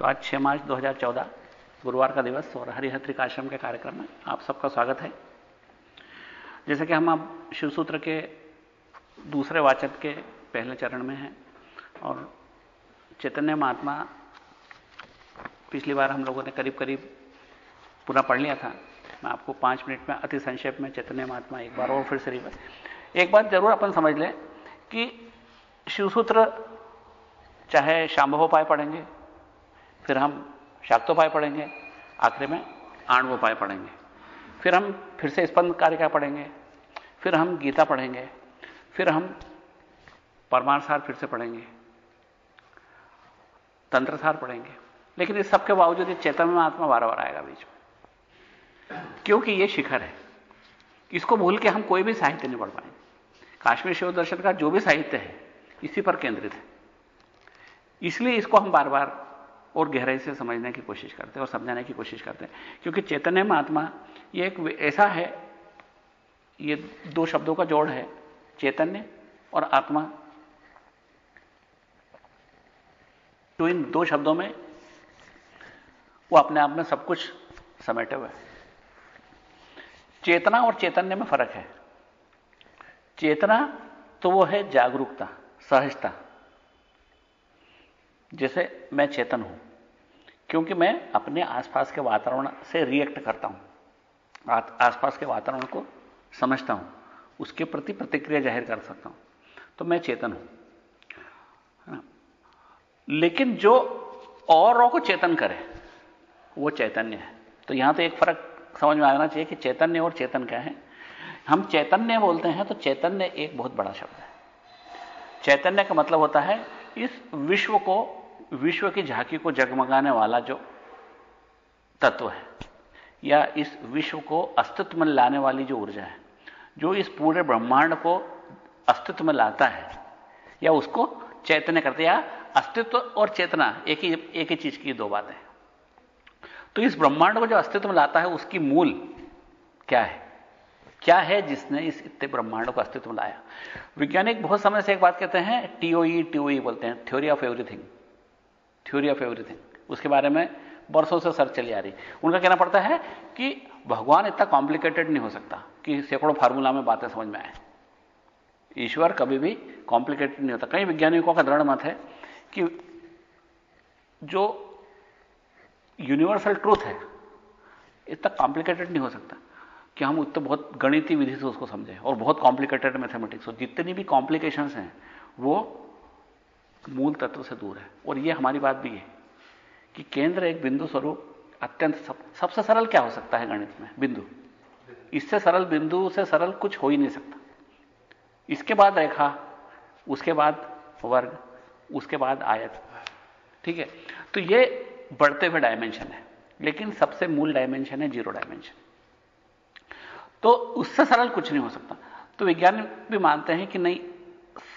तो आज 6 मार्च 2014 गुरुवार का दिवस और हरिहत्रिक आश्रम के कार्यक्रम में आप सबका स्वागत है। जैसे कि हम अब शिवसूत्र के दूसरे वाचक के पहले चरण में हैं और चैतन्य महात्मा पिछली बार हम लोगों ने करीब करीब पूरा पढ़ लिया था। मैं आपको पाँच मिनट में अति संक्षेप में चैतन्य महात्मा एक बार और फिर से एक बात ज़रूर अपन समझ लें कि शिवसूत्र चाहे शांभवोपाय पढ़ेंगे फिर हम शाक्तोपाय पढ़ेंगे, आखिर में आणवोपाय पढ़ेंगे। फिर हम फिर से स्पंद कारिका पढ़ेंगे, फिर हम गीता पढ़ेंगे, फिर हम परमारसार फिर से पढ़ेंगे, तंत्रसार पढ़ेंगे। लेकिन इस सबके बावजूद ये चेतन में आत्मा बार बार आएगा बीच में। क्योंकि ये शिखर है। इसको भूल के हम कोई भी साहित्य नहीं पढ़ पाएँगे। काश्मीर शिव दर्शन का जो भी साहित्य है, इसी पर केंद्रित है। इसलिए इसको हम बार बार और गहराई से समझने की कोशिश करते हैं और समझाने की कोशिश करते हैं। क्योंकि चैतन्य में आत्मा ये एक ऐसा है, ये दो शब्दों का जोड़ है, चैतन्य और आत्मा। तो इन दो शब्दों में वो अपने आप में सब कुछ समेटे हुए चेतना और चैतन्य में फ़र्क है। चेतना तो वो है जागरूकता, सहजता। जैसे मैं चेतन हूँ, क्योंकि मैं अपने आसपास के वातावरण से रिएक्ट करता हूँ। आसपास के वातावरण को समझता हूँ, उसके प्रति प्रतिक्रिया ज़ाहिर कर सकता हूँ तो मैं चेतन हूँ लेकिन जो औरों को चेतन करे, वो चैतन्य है। तो यहाँ तो एक फ़र्क समझ में आना चाहिए कि चैतन्य और चेतन क्या है। हम चैतन्य बोलते हैं तो चैतन्य एक बहुत बड़ा शब्द है। चैतन्य का मतलब होता है इस विश्व को विश्व की झांकी को जगमगाने वाला जो तत्व है, या इस विश्व को अस्तित्व में लाने वाली जो ऊर्जा है, जो इस पूरे ब्रह्मांड को अस्तित्व में लाता है, या उसको चैतन्य करते या अस्तित्व और चेतना, एक ही एक ही चीज़ की दो बातें तो इस ब्रह्मांड को जो अस्तित्व में लाता है, उसकी मूल क्या है? क्या है जिसने इस इतने ब्रह्मांड को अस्तित्व में लाया? वैज्ञानिक बहुत समय से एक बात कहते हैं, टीओई टीओई बोलते हैं theory of everything theory of everything. उसके बारे में वर्षों से सर्च चली आ रही। उनका कहना पड़ता है कि भगवान इतना कॉम्प्लिकेटेड नहीं हो सकता कि सैकड़ों फार्मूला में बातें समझ में आए। ईश्वर कभी भी कॉम्प्लिकेटेड नहीं होता। कई वैज्ञानिकों का दृढ़ मत है कि जो यूनिवर्सल ट्रूथ है, इतना कॉम्प्लिकेटेड नहीं हो सकता कि हम उतना बहुत गणितीय विधि से उसको समझें और बहुत कॉम्प्लिकेटेड मैथमेटिक्स हो। जितनी भी कॉम्प्लिकेशंस हैं, वो मूल तत्व से दूर है। और यह हमारी बात भी है कि केंद्र एक बिंदु स्वरूप अत्यंत सब, सबसे सरल क्या हो सकता है गणित में? बिंदु। इससे सरल बिंदु से सरल कुछ हो ही नहीं सकता। इसके बाद रेखा उसके बाद वर्ग उसके बाद आयत। ठीक है? तो ये बढ़ते हुए डायमेंशन है लेकिन सबसे मूल डायमेंशन है ज़ीरो डायमेंशन तो उससे सरल कुछ नहीं हो सकता। तो विज्ञान भी मानते हैं कि नहीं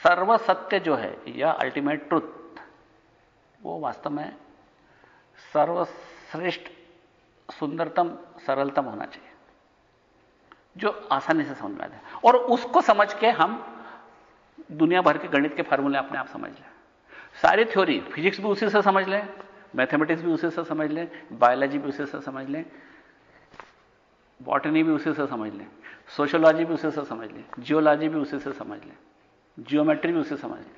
सर्वसत्य जो है, या अल्टीमेट ट्रुथ वो वास्तव में सर्वश्रेष्ठ, सुंदरतम, सरलतम होना चाहिए, जो आसानी से समझ में आ जाए। और उसको समझ के हम दुनिया भर के गणित के फार्मूले अपने आप समझ लें। सारी थ्योरी फिजिक्स भी उसी से समझ लें मैथमेटिक्स भी उसी से समझ लें बायोलॉजी भी उसी से समझ लें बॉटनी भी उसी से समझ लें सोशोलॉजी भी उसी से समझ लें जियोलॉजी भी उसी से समझ लें। जियोमेट्री भी उसे समझ लें।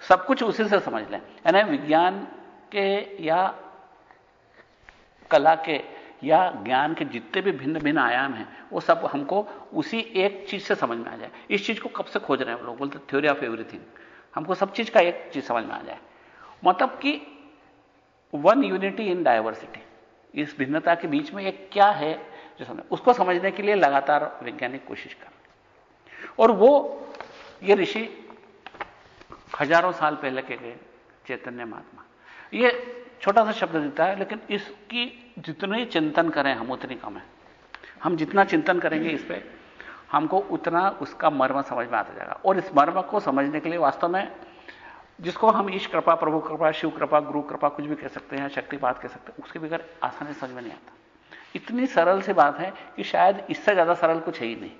सब कुछ उसी से समझ लें। यानी विज्ञान के या कला के या ज्ञान के जितने भी भिन्न भिन्न आयाम हैं, वो सब हमको उसी एक चीज़ से समझ में आ जाए। इस चीज़ को कब से खोज रहे हैं लोग? बोलते थ्योरी ऑफ़ एवरीथिंग हमको सब चीज़ का एक चीज़ समझ में आ जाए। मतलब कि वन यूनिटी इन डायवर्सिटी इस भिन्नता के बीच में एक क्या है? जो समझ उसको समझने के लिए लगातार वैज्ञानिक कोशिश कर और वो ये ऋषि हज़ारों साल पहले के गए, चैतन्य महात्मा। ये छोटा सा शब्द देता है, लेकिन इसकी जितने चिंतन करें, हम उतनी कम है। हम जितना चिंतन करेंगे इस पर हमको उतना उसका मर्म समझ में आता जाएगा। और इस मर्म को समझने के लिए वास्तव में, जिसको हम ईश कृपा, प्रभु कृपा, शिव कृपा, गुरु कृपा कुछ भी कह सकते हैं शक्तिपात कह सकते हैं, उसके बगैर आसानी समझ में नहीं आता। इतनी सरल सी बात है कि शायद इससे ज़्यादा सरल कुछ है ही नहीं।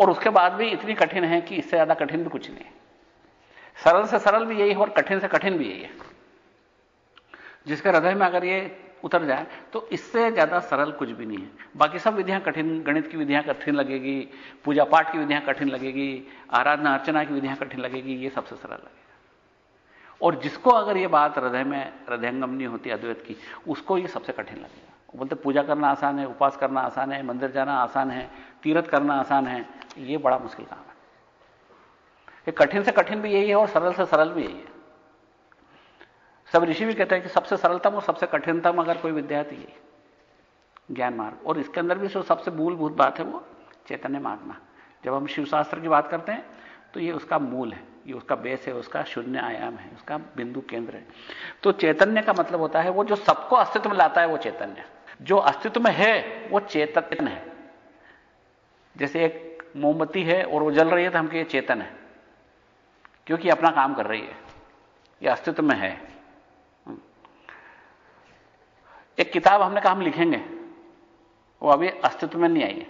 और उसके बाद भी इतनी कठिन है कि इससे ज़्यादा कठिन भी कुछ नहीं सरल से सरल भी यही है और कठिन से कठिन भी यही है। जिसके हृदय में अगर ये उतर जाए तो इससे ज़्यादा सरल कुछ भी नहीं है। बाकी सब विधियाँ कठिन, गणित की विधियाँ कठिन लगेगी, पूजा पाठ की विधियाँ कठिन लगेगी, आराधना अर्चना की विधियाँ कठिन लगेगी, ये सबसे सरल लगेगा। और जिसको अगर ये बात हृदय में, हृदयंगम नहीं होती, अद्वैत की, उसको ये सबसे कठिन लगेगा। बोलते पूजा करना आसान है उपास करना आसान है, मंदिर जाना आसान है, तीर्थ करना आसान है, ये बड़ा मुश्किल काम है। ये कठिन से कठिन भी यही है और सरल से सरल भी यही है। सब ऋषि भी कहते हैं कि सबसे सरलतम और सबसे कठिनतम अगर कोई विद्यार्थी है तो यही ज्ञान मार्ग। और इसके अंदर भी जो सबसे मूलभूत बात है वो चैतन्य मार्ग जब हम शिवशास्त्र की बात करते हैं तो ये उसका मूल है, ये उसका बेस है, उसका शून्य आयाम है, उसका बिंदु केंद्र है। तो चैतन्य का मतलब होता है वो जो सबको अस्तित्व लाता है वो चैतन्य। जो अस्तित्व में है, वो चेतन है। जैसे एक मोमबत्ती है और वो जल रही है तो हम कहिए चेतन है, क्योंकि अपना काम कर रही है। ये अस्तित्व में है। एक किताब हमने कहा हम लिखेंगे, वो अभी अस्तित्व में नहीं आई है।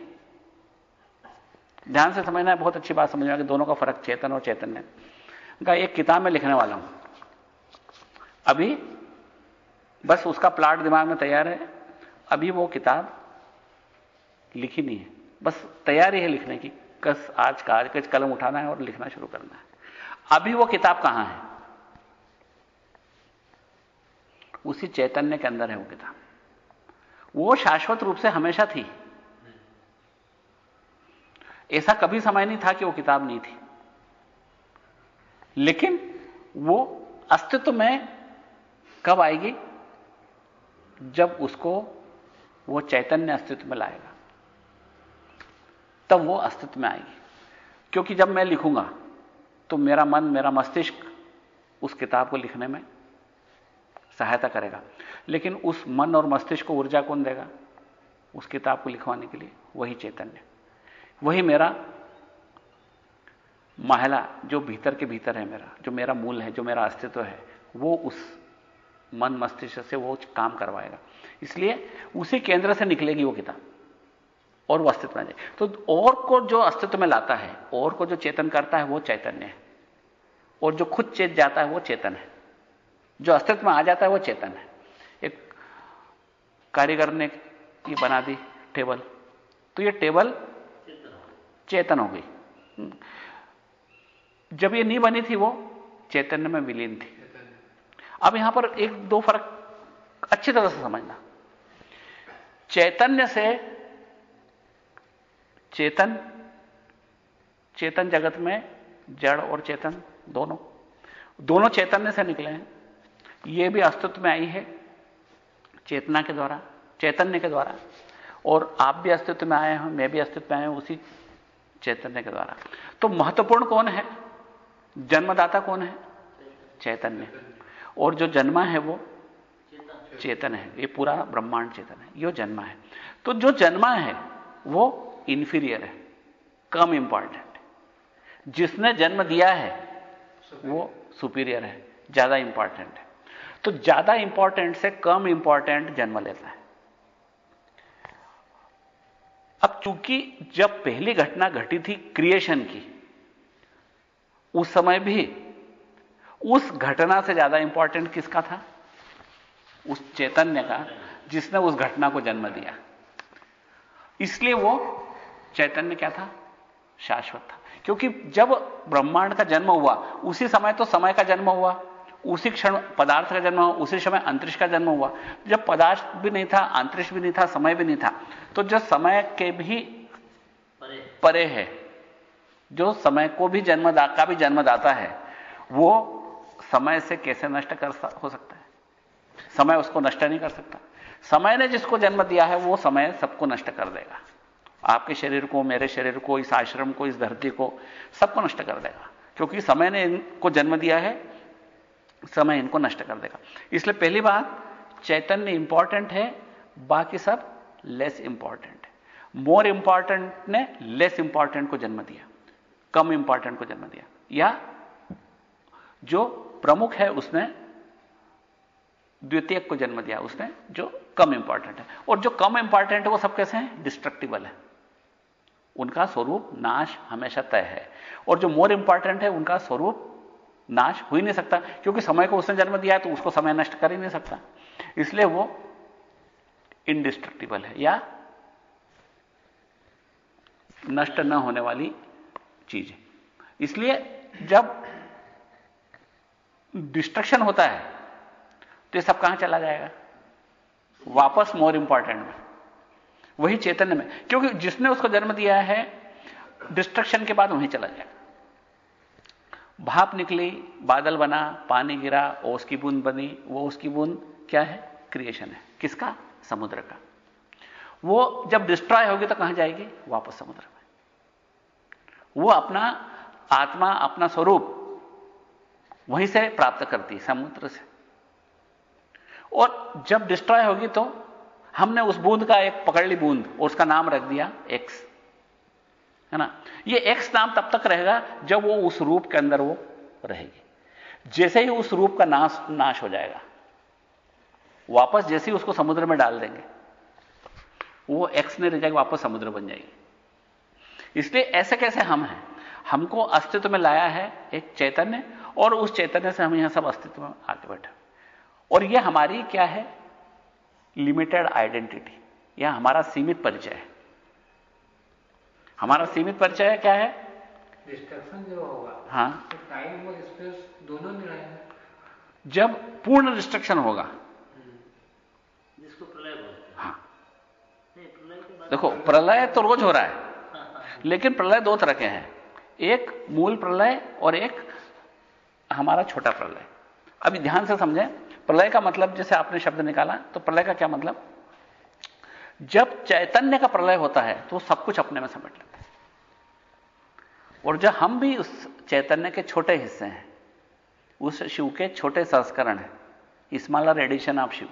ध्यान से समझना है, बहुत अच्छी बात समझना कि दोनों का फ़र्क चेतन और चैतन्य का एक किताब में लिखने वाला हूँ। अभी बस उसका प्लाट दिमाग में तैयार है। अभी वो किताब लिखी नहीं है। बस तैयारी है लिखने की, कस आज का, आज कलम उठाना है और लिखना शुरू करना है। अभी वो किताब कहाँ है? उसी चैतन्य के अंदर है वो किताब। वो शाश्वत रूप से हमेशा थी। ऐसा कभी समय नहीं था कि वो किताब नहीं थी। लेकिन वो अस्तित्व में कब आएगी? जब उसको वो चैतन्य अस्तित्व में लाएगा। तब वो अस्तित्व में आएगी। क्योंकि जब मैं लिखूँगा तो मेरा मन, मेरा मस्तिष्क उस किताब को लिखने में सहायता करेगा। लेकिन उस मन और मस्तिष्क को ऊर्जा कौन देगा? उस किताब को लिखवाने के लिए वही चैतन्य। वही मेरा महिला जो भीतर के भीतर है मेरा, जो मेरा मूल है, जो मेरा अस्तित्व है, वो उस मन मस्तिष्क से वो काम करवाएगा। इसलिए उसी केंद्र से निकलेगी वो किताब। और वो अस्तित्व में जाए तो और को जो अस्तित्व में लाता है, और को जो चेतन करता है, वो चैतन्य है। और जो खुद चेत जाता है, वो चेतन है। जो अस्तित्व में आ जाता है, वो चेतन है। एक कारीगर ने ये बना दी टेबल। तो ये टेबल चेतन हो गई। जब ये नहीं बनी थी, वो चैतन्य में विलीन थी। अब यहाँ पर एक दो फ़र्क अच्छी तरह से समझना। चैतन्य से चेतन चेतन जगत में जड़ और चेतन दोनों दोनों चैतन्य से निकले हैं। यह भी अस्तित्व में आई है चेतना के द्वारा, चैतन्य के द्वारा। और आप भी अस्तित्व में आए हैं, मैं भी अस्तित्व में आए हूँ, उसी चैतन्य के द्वारा। तो महत्वपूर्ण कौन है? जन्मदाता कौन है? चैतन्य। और जो जन्मा है वो चेतन है। ये पूरा ब्रह्मांड चेतन है। यो जन्मा है। तो जो जन्मा है वो इंफीरियर है कम इंपॉर्टेंट जिसने जन्म दिया है वो सुपीरियर है ज़्यादा इंपॉर्टेंट है। तो ज़्यादा इंपॉर्टेंट से कम इंपॉर्टेंट जन्म लेता है। अब चूँकि जब पहली घटना घटी थी क्रिएशन की उस समय भी उस घटना से ज़्यादा इंपॉर्टेंट किसका था? उस चैतन्य का जिसने उस घटना को जन्म दिया। इसलिए वो चैतन्य क्या था? शाश्वत था। क्योंकि जब ब्रह्मांड का जन्म हुआ उसी समय तो समय का जन्म हुआ उसी क्षण पदार्थ का जन्म हुआ उसी समय अंतरिक्ष का जन्म हुआ। जब पदार्थ भी नहीं था अंतरिक्ष भी नहीं था समय भी नहीं था तो जो समय के भी परे, परे है जो समय को भी जन्मदा का भी जन्मदाता है वो समय से कैसे नष्ट कर हो सकता है? समय उसको नष्ट नहीं कर सकता। समय ने जिसको जन्म दिया है, वो समय सबको नष्ट कर देगा। आपके शरीर को, मेरे शरीर को, इस आश्रम को, इस धरती को, सबको नष्ट कर देगा। क्योंकि समय ने इनको जन्म दिया है, समय इनको नष्ट कर देगा। इसलिए पहली बात, चैतन्य इंपॉर्टेंट है, बाकी सब लेस इंपॉर्टेंट है। मोर इंपॉर्टेंट ने लेस इंपॉर्टेंट को जन्म दिया। कम इंपॉर्टेंट को जन्म दिया। या जो प्रमुख है उसने द्वितीय को जन्म दिया उसने जो कम इंपॉर्टेंट है। और जो कम इंपॉर्टेंट है वो सब कैसे हैं? डिस्ट्रक्टिबल है। उनका स्वरूप नाश हमेशा तय है। और जो मोर इंपॉर्टेंट है, उनका स्वरूप नाश हो ही नहीं सकता। क्योंकि समय को उसने जन्म दिया है तो उसको समय नष्ट कर ही नहीं सकता। इसलिए वो इंडिस्ट्रक्टिबल है, या नष्ट न होने वाली चीज़ है। इसलिए जब डिस्ट्रक्शन होता है तो ये सब कहाँ चला जाएगा? वापस मोर इंपॉर्टेंट में। वही चैतन्य में। क्योंकि जिसने उसको जन्म दिया है, डिस्ट्रक्शन के बाद वहीं चला जाएगा। भाप निकली, बादल बना, पानी गिरा ओस की बूंद बनी। वो उसकी बूंद क्या है? क्रिएशन है। किसका? समुद्र का। वो जब डिस्ट्रॉय होगी तो कहाँ जाएगी? वापस समुद्र में। वो अपना आत्मा, अपना स्वरूप वहीं से प्राप्त करती है, समुद्र से। और जब डिस्ट्रॉय होगी तो हमने उस बूंद का एक पकड़ ली बूंद और उसका नाम रख दिया एक्स है ना? ये एक्स नाम तब तक रहेगा जब वो उस रूप के अंदर वो रहेगी। जैसे ही उस रूप का नाश नाश हो जाएगा, वापस जैसे ही उसको समुद्र में डाल देंगे, वो एक्स ने रह जाएगी, वापस समुद्र बन जाएगी। इसलिए ऐसे कैसे हम हैं? हमको अस्तित्व में लाया है एक चैतन्य और उस चैतन्य से हम यहाँ सब अस्तित्व में आके बैठे। और यह हमारी क्या है? लिमिटेड आइडेंटिटी यह हमारा सीमित परिचय है। हमारा सीमित परिचय क्या है? डिस्ट्रक्शन जो होगा हाँ। तो टाइम और स्पेस दोनों नहीं रहेंगे जब पूर्ण डिस्ट्रक्शन होगा। जिसको प्रलय बोलते हाँ। प्रलय देखो प्रलय तो रोज हो रहा है लेकिन प्रलय दो तरह के हैं। एक मूल प्रलय और एक हमारा छोटा प्रलय। अभी ध्यान से समझें, प्रलय का मतलब जैसे आपने शब्द निकाला तो प्रलय का क्या मतलब? जब चैतन्य का प्रलय होता है तो सब कुछ अपने में समेट लेता और जब हम भी उस चैतन्य के छोटे हिस्से हैं, उस शिव के छोटे संस्करण हैं स्मॉलर एडिशन ऑफ़ शिव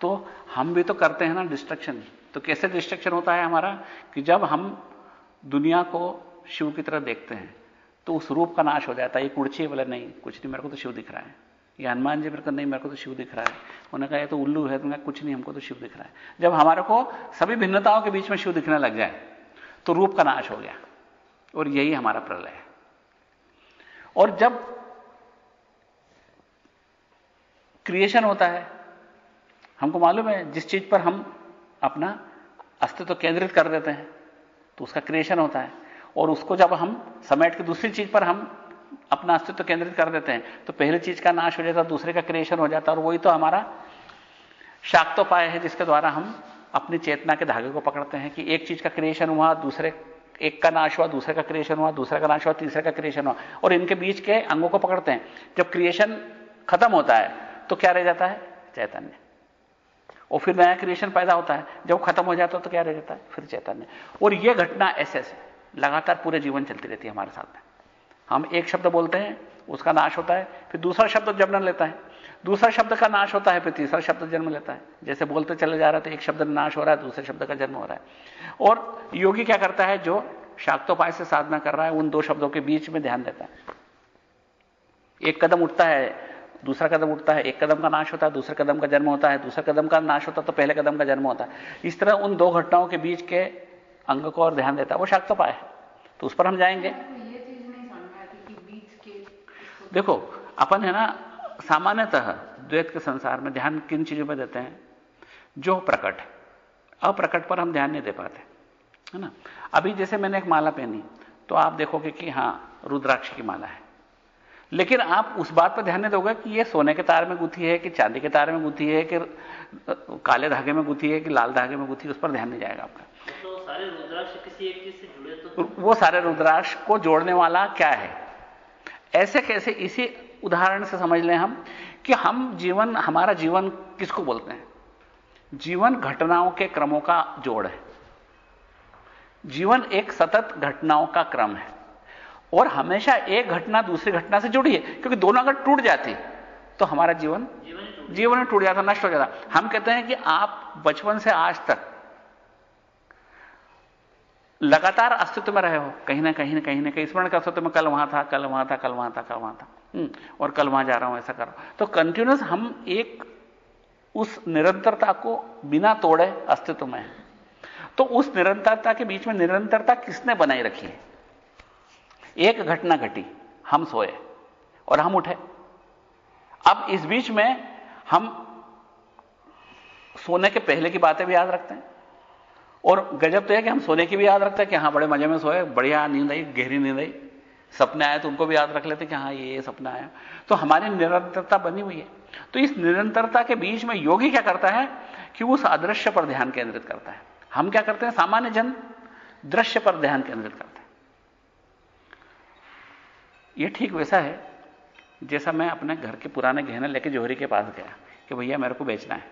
तो हम भी तो करते हैं ना डिस्ट्रक्शन तो कैसे डिस्ट्रक्शन होता है हमारा? कि जब हम दुनिया को शिव की तरह देखते हैं तो उस रूप का नाश हो जाता है, ये कुर्ची है बोले नहीं, कुछ नहीं, मेरे को तो शिव दिख रहा है। ये हनुमान जी मेरे को नहीं, मेरे को तो शिव दिख रहा है। उन्होंने कहा, ये तो उल्लू है। तो कुछ नहीं, हमको तो शिव दिख रहा है। जब हमारे को सभी भिन्नताओं के बीच में शिव दिखने लग जाए तो रूप का नाश हो गया। और यही हमारा प्रलय है। और जब क्रिएशन होता है, हमको मालूम है, जिस चीज़ पर हम अपना अस्तित्व केंद्रित कर देते हैं तो उसका क्रिएशन होता है। और उसको जब हम समेट के दूसरी चीज़ पर हम अपना अस्तित्व केंद्रित कर देते हैं तो पहली चीज़ का नाश हो जाता है, दूसरे का क्रिएशन हो जाता है, और वही तो हमारा शाक्तोपाय है जिसके द्वारा हम अपनी चेतना के धागे को पकड़ते हैं कि एक चीज़ का क्रिएशन हुआ, दूसरे, एक का नाश हुआ, दूसरे का क्रिएशन हुआ, दूसरे का नाश हुआ, तीसरे का क्रिएशन हुआ, और इनके बीच के अंगों को पकड़ते हैं। जब क्रिएशन खत्म होता है तो क्या रह जाता है? चैतन्य। और फिर नया क्रिएशन पैदा होता है। जब खत्म हो जाता है तो क्या रह जाता है? फिर चैतन्य। और यह घटना ऐसे ऐसे लगातार पूरे जीवन चलती रहती है हमारे साथ में। हम एक शब्द बोलते हैं, उसका नाश होता है, फिर दूसरा शब्द जन्म लेता है। दूसरा शब्द का नाश होता है, फिर तीसरा शब्द जन्म लेता है। जैसे बोलते चले जा रहे तो एक शब्द नाश हो रहा है, दूसरे शब्द का जन्म हो रहा है। और योगी क्या करता है, जो शाक्तोपाय से साधना कर रहा है, उन दो शब्दों के बीच में ध्यान देता है। एक कदम उठता है, दूसरा कदम उठता है, एक कदम का नाश होता है, दूसरे कदम का जन्म होता है, दूसरे कदम का नाश होता है तो पहले कदम का जन्म होता है। इस तरह उन दो घटनाओं के बीच के अंग को और ध्यान देता है वो शाक्तोपाय है तो उस पर हम जाएँगे। देखो अपन है ना सामान्यतः द्वैत के संसार में ध्यान किन चीज़ों पर देते हैं? जो प्रकट है। अप्रकट पर हम ध्यान नहीं दे पाते है ना? अभी जैसे मैंने एक माला पहनी तो आप देखोगे कि हाँ रुद्राक्ष की माला है। लेकिन आप उस बात पर ध्यान नहीं दोगे कि ये सोने के तार में गुथी है कि चांदी के तार में गुथी है कि काले धागे में गुथी है कि लाल धागे में गुथी है उस पर ध्यान नहीं जाएगा आपका। तो सारे रुद्राक्ष किसी एक चीज़ से जुड़े तो वो सारे रुद्राक्ष को जोड़ने वाला क्या है? ऐसे कैसे इसी उदाहरण से समझ लें हम कि हम जीवन हमारा जीवन किसको बोलते हैं? जीवन घटनाओं के क्रमों का जोड़ है। जीवन एक सतत घटनाओं का क्रम है। और हमेशा एक घटना दूसरी घटना से जुड़ी है क्योंकि दोनों अगर टूट जाती तो हमारा जीवन जीवन टूट जाता नष्ट हो जाता। हम कहते हैं कि आप बचपन से आज तक लगातार अस्तित्व में रहे हो। कहीं ना कहीं ना कहीं ना कहीं स्मरण कर सकते मैं कल वहाँ था कल वहाँ था कल वहाँ था कल वहाँ था। हम्म, और कल वहाँ जा रहा हूँ ऐसा कर रहा हूँ। तो कंटिन्यूस हम एक उस निरंतरता को बिना तोड़े अस्तित्व में है। तो उस निरंतरता के बीच में निरंतरता किसने बनाई रखी है? एक घटना घटी हम सोए और हम उठे। अब इस बीच में हम सोने के पहले की बातें भी याद रखते हैं। और गजब तो है कि हम सोने की भी याद रखते हैं कि हाँ बड़े मज़े में सोए, बढ़िया नींद आई, गहरी नींद आई। सपने आए तो उनको भी याद रख लेते कि हाँ ये सपना आया। तो हमारी निरंतरता बनी हुई है। तो इस निरंतरता के बीच में योगी क्या करता है कि उस अदृश्य पर ध्यान केंद्रित करता है। हम क्या करते हैं? सामान्य जन दृश्य पर ध्यान केंद्रित करते हैं। यह ठीक वैसा है जैसा मैं अपने घर के पुराने गहने लेके जोहरी के पास गया कि भैया मेरे को बेचना है।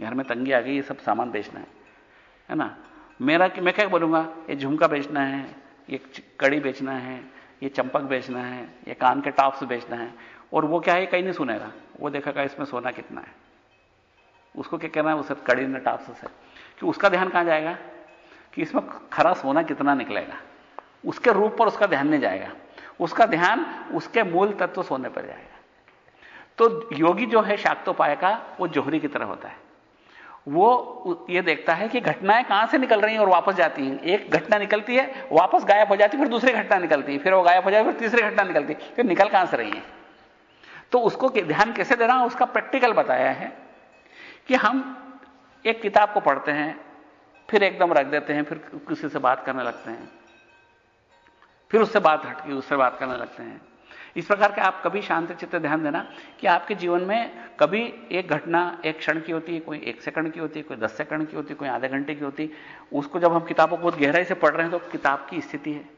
घर में तंगी आ गई, ये सब सामान बेचना है। है ना? मेरा मैं क्या बोलूँगा? ये झुमका बेचना है, ये कड़ी बेचना है, ये चंपक बेचना है, ये कान के टॉप्स बेचना है। और वो क्या है? कहीं नहीं सुनेगा। वो देखेगा इसमें सोना कितना है? उसको क्या कहना है? उसे कड़ी ने टॉप्स से। कि उसका ध्यान कहाँ जाएगा? कि इसमें खरा सोना कितना निकलेगा? उसके रूप पर उसका ध्यान नहीं जाएगा। उसका ध्यान उसके मूल तत्व सोने पर जाएगा। तो योगी जो है शाक्तोपाय का, वो जोहरी की तरह होता है। वो ये देखता है कि घटनाएँ कहाँ से निकल रही हैं और वापस जाती हैं। एक घटना निकलती है, वापस गायब हो जाती है, फिर दूसरी घटना निकलती है, फिर वो गायब हो जाती है, फिर तीसरी घटना निकलती है। फिर निकल कहाँ से रही है? तो उसको ध्यान कैसे देना उसका प्रैक्टिकल बताया है कि हम एक किताब को पढ़ते हैं, फिर एकदम रख देते हैं, फिर किसी से बात करने लगते हैं, फिर उससे बात हटकी उससे बात करने लगते हैं। इस प्रकार के आप कभी शांत चित्त ध्यान देना कि आपके जीवन में कभी एक घटना एक क्षण की होती है कोई एक सेकंड की होती है कोई दस सेकंड की होती है कोई आधे घंटे की होती, उसको जब हम किताबों को बहुत गहराई से पढ़ रहे हैं तो किताब की स्थिति है।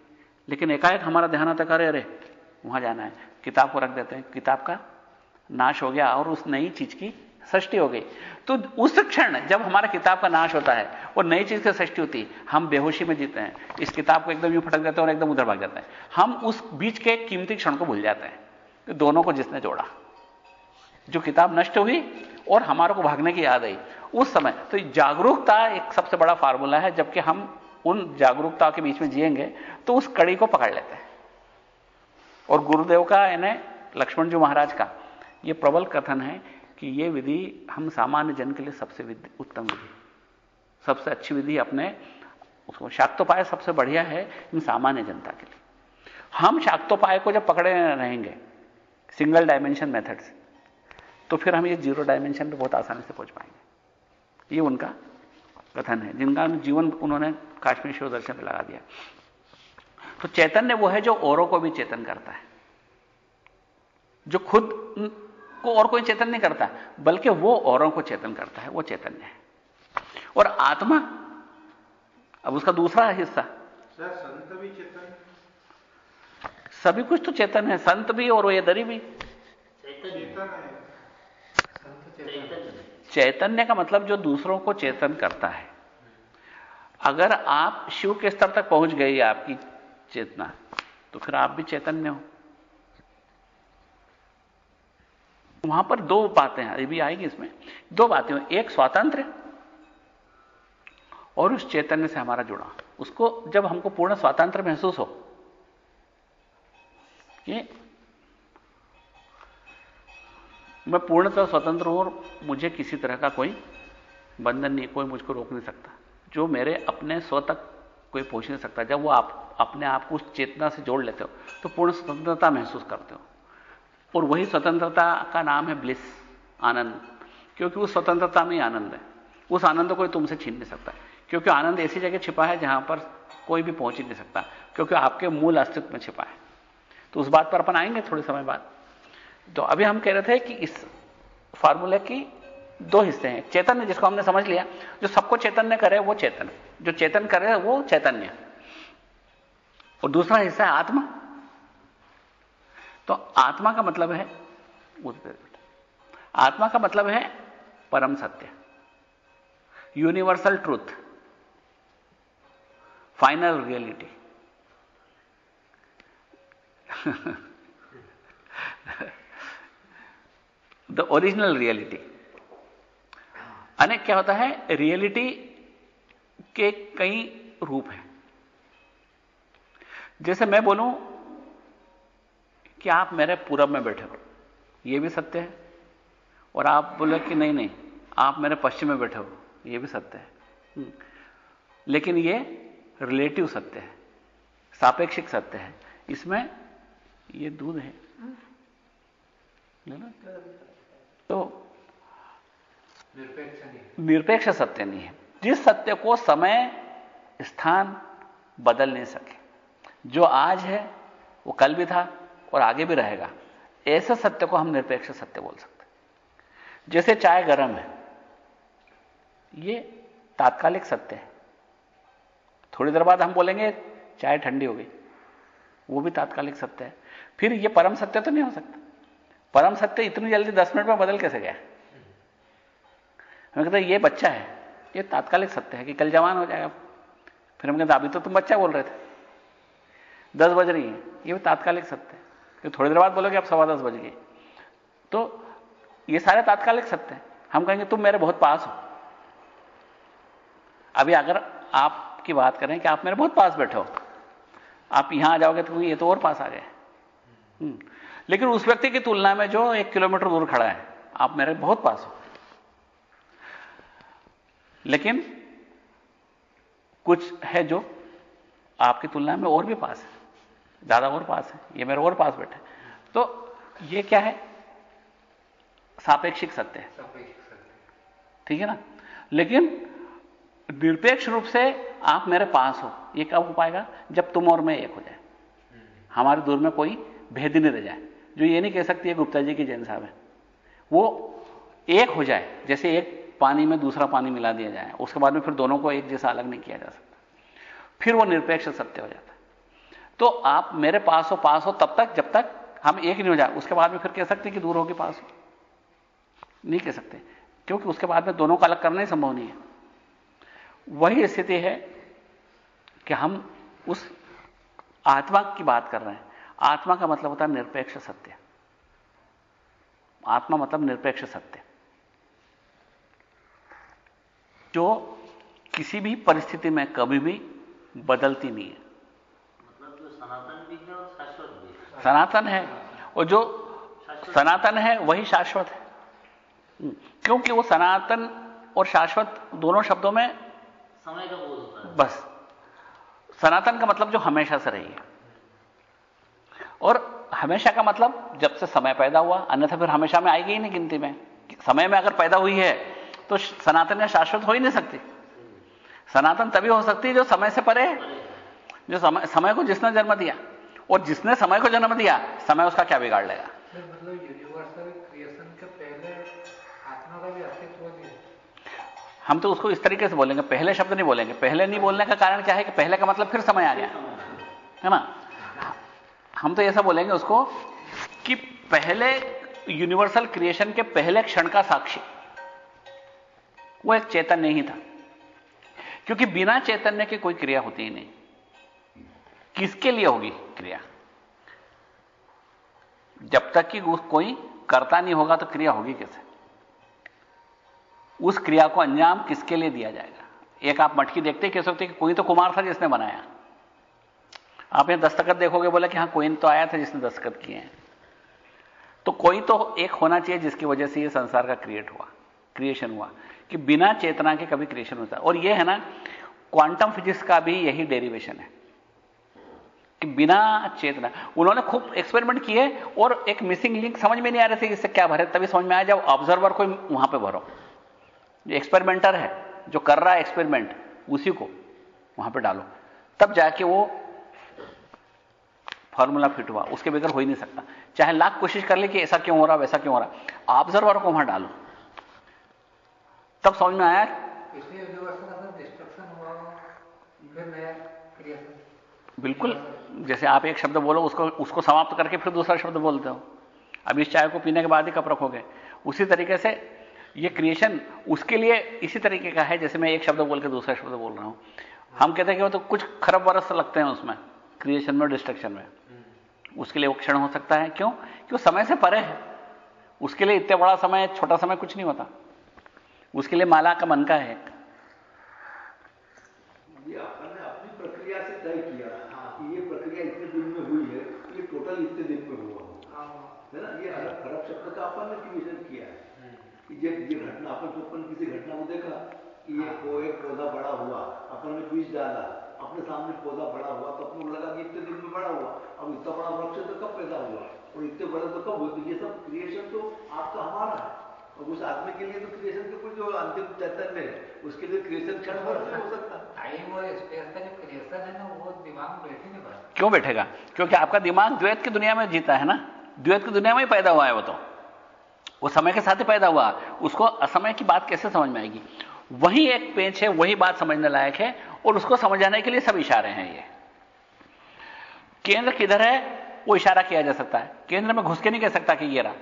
लेकिन एकाएक हमारा ध्यान आता करे अरे, वहाँ जाना है। किताब को रख देते हैं। किताब का नाश हो गया और उस नई चीज़ की सृष्टि हो गई। तो उस क्षण जब हमारा किताब का नाश होता है और नई चीज़ की सृष्टि होती है, हम बेहोशी में जीते हैं, इस किताब को एकदम यूँ फटक देते हैं और एकदम उधर भाग जाते हैं। हम उस बीच के कीमती क्षण को भूल जाते हैं, कि दोनों को जिसने जोड़ा, जो किताब नष्ट हुई और हमारे को भागने की याद आई। उस समय तो जागरूकता एक सबसे बड़ा फार्मूला है, जबकि हम उन जागरूकता के बीच में जिएँगे तो उस कड़ी को पकड़ लेते हैं। और गुरुदेव का, यानी लक्ष्मण जी महाराज का यह प्रबल कथन है कि यह विधि हम सामान्य जन के लिए सबसे विधि, उत्तम विधि। सबसे अच्छी विधि अपने, उसको शाक्तोपाय सबसे बढ़िया है इन सामान्य जनता के लिए। हम शाक्तोपाय को जब पकड़े रहेंगे सिंगल डायमेंशन मेथड से तो फिर हम ये ज़ीरो डायमेंशन पे बहुत आसानी से पहुँच पाएँगे। ये उनका कथन है, जिनका जीवन उन्होंने काश्मीर शिव दर्शन पे लगा दिया। तो चैतन्य वो है जो औरों को भी चेतन करता है। जो खुद को और कोई चेतन नहीं करता बल्कि वो औरों को चेतन करता है वो चैतन्य है। और आत्मा अब उसका दूसरा हिस्सा। सर संत भी चेतन? सभी कुछ तो चेतन है संत भी और ये दरी भी चैतन्य का मतलब जो दूसरों को चेतन करता है। अगर आप शिव के स्तर तक पहुँच गई आपकी चेतना तो फिर आप भी चैतन्य हो। वहाँ पर दो बातें अभी भी आएगी इसमें। दो बातें एक स्वातंत्र और उस चैतन्य से हमारा जुड़ा। उसको जब हमको पूर्ण स्वातंत्र महसूस हो, कि मैं पूर्णतः स्वतंत्र हूँ और मुझे किसी तरह का कोई बंधन नहीं, कोई मुझको रोक नहीं सकता। जो मेरे अपने स्व तक कोई पहुँच नहीं सकता। जब वो आप, अपने आप को उस चेतना से जोड़ लेते हो तो पूर्ण स्वतंत्रता महसूस करते हो। और वही स्वतंत्रता का नाम है ब्लिस, आनंद। क्योंकि उस स्वतंत्रता में ही आनंद है। उस आनंद को तुमसे छीन नहीं सकता। क्योंकि आनंद ऐसी जगह छिपा है जहाँ पर कोई भी पहुँच ही नहीं सकता। क्योंकि आपके मूल अस्तित्व में छिपा है। तो उस बात पर अपन आएँगे थोड़े समय बाद। तो अभी हम कह रहे थे कि इस फार्मूले की दो हिस्से हैं। चैतन्य, जिसको हमने समझ लिया, जो सबको चैतन्य करे, वो चेतन जो चेतन करे, वो चैतन्य। और दूसरा हिस्सा है आत्मा। तो आत्मा का मतलब है आत्मा का मतलब है परम सत्य। Universal truth final reality the original reality अनेक क्या होता है? रियलिटी के कई रूप हैं। जैसे मैं बोलूँ कि आप मेरे पूरब में बैठे हो। यह भी सत्य है? और आप बोले कि नहीं नहीं, आप मेरे पश्चिम में बैठे हो। यह भी सत्य है। हम्म। लेकिन यह रिलेटिव सत्य है। सापेक्षिक सत्य है। इसमें यह दूध है। ना? तो निरपेक्ष निरपेक्ष सत्य नहीं है। जिस सत्य को समय, स्थान बदल नहीं सके। जो आज है, वो कल भी था। और आगे भी रहेगा। ऐसे सत्य को हम निरपेक्ष सत्य बोल सकते जैसे चाय गर्म है, ये तात्कालिक सत्य है। थोड़ी देर बाद हम बोलेंगे, चाय ठंडी हो गई। वो भी तात्कालिक सत्य है। फिर ये परम सत्य तो नहीं हो सकता। परम सत्य इतनी जल्दी दस मिनट में बदल कैसे गया? हमें कहते ये बच्चा है, ये तात्कालिक सत्य है कि कल जवान हो जाएगा। फिर हम कहते अभी तो तुम बच्चा बोल रहे थे। दस बज रही है, ये भी तात्कालिक सत्य है। थोड़ी देर बाद बोलोगे आप सवा दस बज गए। तो ये सारे तात्कालिक सत्य हैं। हम कहेंगे, तुम मेरे बहुत पास हो। अभी अगर आपकी बात करें कि आप मेरे बहुत पास बैठे हो, आप यहाँ आ जाओगे तो ये तो और पास आ गए। हम्म। लेकिन उस व्यक्ति की तुलना में जो एक किलोमीटर दूर खड़ा है, आप मेरे बहुत पास हो। लेकिन कुछ है जो आपकी तुलना में और भी पास है। ज़्यादा और पास है ये मेरे और पास बैठे तो ये क्या है? सापेक्षिक सत्य है। सत्य ठीक है ना? लेकिन निरपेक्ष रूप से आप मेरे पास हो ये कब हो पाएगा? जब तुम और मैं एक हो जाए। हमारे दूर में कोई भेद नहीं रह जाए। जो ये नहीं कह सकती है गुप्ता जी की जैन साहब है। वो एक हो जाए जैसे एक पानी में दूसरा पानी मिला दिया जाए उसके बाद में फिर दोनों को एक जैसा अलग नहीं किया जा सकता। फिर वो निरपेक्ष सत्य हो जाता। तो आप मेरे पास हो पास हो, तब तक, जब तक हम एक नहीं हो जाए, उसके बाद में फिर कह सकते कि दूर होगी पास हो। नहीं कह सकते, क्योंकि उसके बाद में दोनों का अलग करना ही संभव नहीं है। वही स्थिति है कि हम उस आत्मा की बात कर रहे हैं। आत्मा का मतलब होता है निरपेक्ष सत्य। आत्मा मतलब निरपेक्ष सत्य। जो किसी भी परिस्थिति में कभी भी बदलती नहीं है। सनातन है। और जो सनातन है वही शाश्वत है। क्योंकि वो सनातन और शाश्वत दोनों शब्दों में समय का बोध होता है। बस। सनातन का मतलब जो हमेशा से रही है। और हमेशा का मतलब जब से समय पैदा हुआ अन्यथा फिर हमेशा में आएगी ही नहीं गिनती में। समय में अगर पैदा हुई है तो सनातन या शाश्वत हो ही नहीं सकती। सनातन तभी हो सकती है जो समय से परे है। जो समय समय को जिसने जन्म दिया। और जिसने समय को जन्म दिया समय उसका क्या बिगाड़ लेगा? मतलब हम तो उसको इस तरीके से बोलेंगे पहले शब्द नहीं बोलेंगे। पहले नहीं बोलने का कारण क्या है कि पहले का मतलब फिर समय आ गया? है ना? हम तो ऐसा बोलेंगे उसको कि पहले यूनिवर्सल क्रिएशन के पहले क्षण का साक्षी। वो एक चैतन्य ही था। क्योंकि बिना चैतन्य की कोई क्रिया होती ही नहीं। किसके लिए होगी क्रिया? जब तक कि कोई करता नहीं होगा तो क्रिया होगी कैसे? उस क्रिया को अंजाम किसके लिए दिया जाएगा? एक आप मटकी देखते कह सकते कि कोई तो कुमार था जिसने बनाया। आप यहाँ दस्तखत देखोगे, बोला कि हाँ, कोई तो आया था जिसने दस्तखत किए हैं। तो कोई तो एक होना चाहिए जिसकी वजह से ये संसार का क्रिएट हुआ क्रिएशन हुआ, कि बिना चेतना के कभी क्रिएशन होता। और ये है ना क्वांटम फिजिक्स का भी यही डेरिवेशन है। कि बिना चेतना। उन्होंने खूब एक्सपेरिमेंट किए और एक मिसिंग लिंक समझ में नहीं आ रहे थे इससे क्या भरे तभी समझ में आया जब ऑब्जर्वर को वहाँ पे भरो। जो एक्सपेरिमेंटर है जो कर रहा है एक्सपेरिमेंट उसी को वहाँ पे डालो। तब जाके वो फॉर्मूला फिट हुआ। उसके बगैर हो ही नहीं सकता। चाहे लाख कोशिश कर ले कि ऐसा क्यों हो रहा वैसा क्यों हो रहा। ऑब्जर्वर को वहाँ डालो। तब समझ में आया। बिल्कुल। जैसे आप एक शब्द बोलो, उसको उसको समाप्त करके फिर दूसरा शब्द बोलते हो। अब इस चाय को पीने के बाद ही कप रखोगे। उसी तरीके से ये क्रिएशन उसके लिए इसी तरीके का है, जैसे मैं एक शब्द बोल के दूसरा शब्द बोल रहा हूँ। हम कहते हैं कि वो तो कुछ खरब बरस लगते हैं उसमें क्रिएशन में डिस्ट्रक्शन में। उसके लिए वो क्षण हो सकता है। क्यों? क्यों समय से परे है। उसके लिए इतने बड़ा समय, छोटा समय कुछ नहीं होता। उसके लिए माला का मन का है ये अपन ने अपनी प्रक्रिया से तय किया कि ये प्रक्रिया इतने दिन में हुई है ये टोटल इतने दिन में हुआ है ना ये अलग खराब शब्द का अपन ने डिविजन किया है कि ये ये घटना अपन तो अपन किसी घटना को देखा कि ये को एक पौधा बड़ा हुआ अपन ने बीज डाला अपने सामने पौधा बड़ा हुआ तो अपने लगा कि इतने दिन में बड़ा हुआ अब इतना बड़ा वृक्ष तो कब पैदा हुआ? और इतने बड़े तो कब हुए? तो ये सब क्रिएशन तो आपका हमारा है। और उस आत्मा के लिए तो क्रिएशन के कोई जो अंतिम चैतन्य है उसके लिए क्रिएशन क्षण भर नहीं हो सकता टाइम और स्पेस का जो क्रिएशन है ना वो दिमाग में बैठ नहीं पाता क्यों बैठेगा? क्योंकि आपका दिमाग द्वैत की दुनिया में जीता है ना। द्वैत की दुनिया में ही पैदा हुआ है वो तो। वो समय के साथ ही पैदा हुआ। उसको असमय की बात कैसे समझ में आएगी? वही एक पेच है, वही बात समझने लायक है और उसको समझाने के लिए सब इशारे हैं ये। केंद्र किधर है, वो इशारा किया जा सकता है। केंद्र में घुस के नहीं कह सकता कि ये रहा,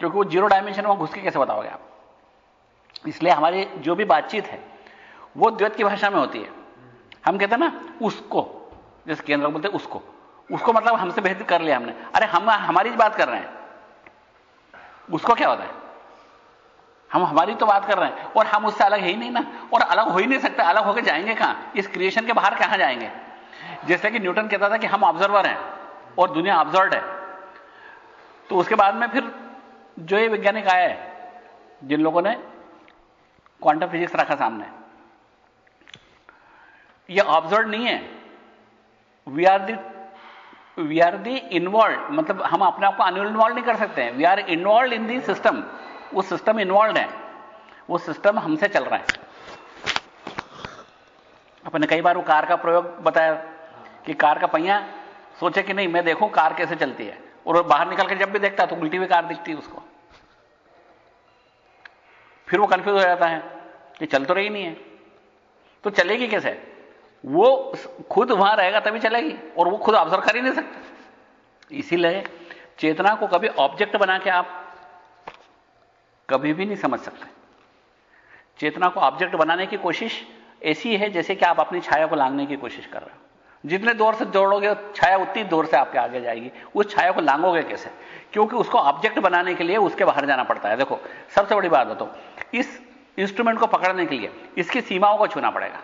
क्योंकि वो ज़ीरो डायमेंशन में घुस के कैसे बताओगे आप? इसलिए हमारी जो भी बातचीत है, वो द्वैत की भाषा में होती है। हम कहते हैं ना, उसको, जैसे केंद्र बोलते हैं, उसको। उसको मतलब हमसे बेहतर कर लिया हमने। अरे हम हमारी बात कर रहे हैं। उसको क्या होता है? हम हमारी तो बात कर रहे हैं। और हम उससे अलग है ही नहीं ना। और अलग हो ही नहीं सकते, अलग होकर जाएँगे कहाँ? इस क्रिएशन के बाहर कहाँ जाएँगे? जैसे कि न्यूटन कहता था कि हम ऑब्जर्वर हैं और दुनिया ऑब्ज़र्व है। तो उसके बाद में फिर जो ये वैज्ञानिक आए, जिन लोगों ने क्वांटम फिजिक्स रखा सामने। ये ऑब्ज़र्व नहीं है। We are the we are the involve मतलब हम अपने आप को अनइन्वॉल्व नहीं कर सकते हैं। We are involve in the system वो सिस्टम इन्वॉल्व है। वो सिस्टम हमसे चल रहा है। अपने कई बार वो कार का प्रयोग बताया कि कार का पहिया सोचे कि नहीं, मैं देखूँ कार कैसे चलती है। और बाहर निकल कर जब भी देखता तो उल्टी हुई कार दिखती है उसको। फिर वो कंफ्यूज हो जाता है कि चल तो रही नहीं है। तो चलेगी कैसे? वो खुद वहाँ रहेगा तभी चलेगी और वो खुद ऑब्ज़र्व कर ही नहीं सकता। इसीलिए चेतना को कभी ऑब्जेक्ट बना के आप कभी भी नहीं समझ सकते। चेतना को ऑब्जेक्ट बनाने की कोशिश ऐसी है जैसे कि आप अपनी छाया को लांगने की कोशिश कर रहे हो। जितने दूर से जोड़ोगे, छाया उतनी दूर से आपके आगे जाएगी। उस छाया को लांगोगे कैसे? क्योंकि उसको ऑब्जेक्ट बनाने के लिए उसके बाहर जाना पड़ता है। देखो, सबसे बड़ी बात बताओ इस इंस्ट्रूमेंट को पकड़ने के लिए इसकी सीमाओं को छूना पड़ेगा।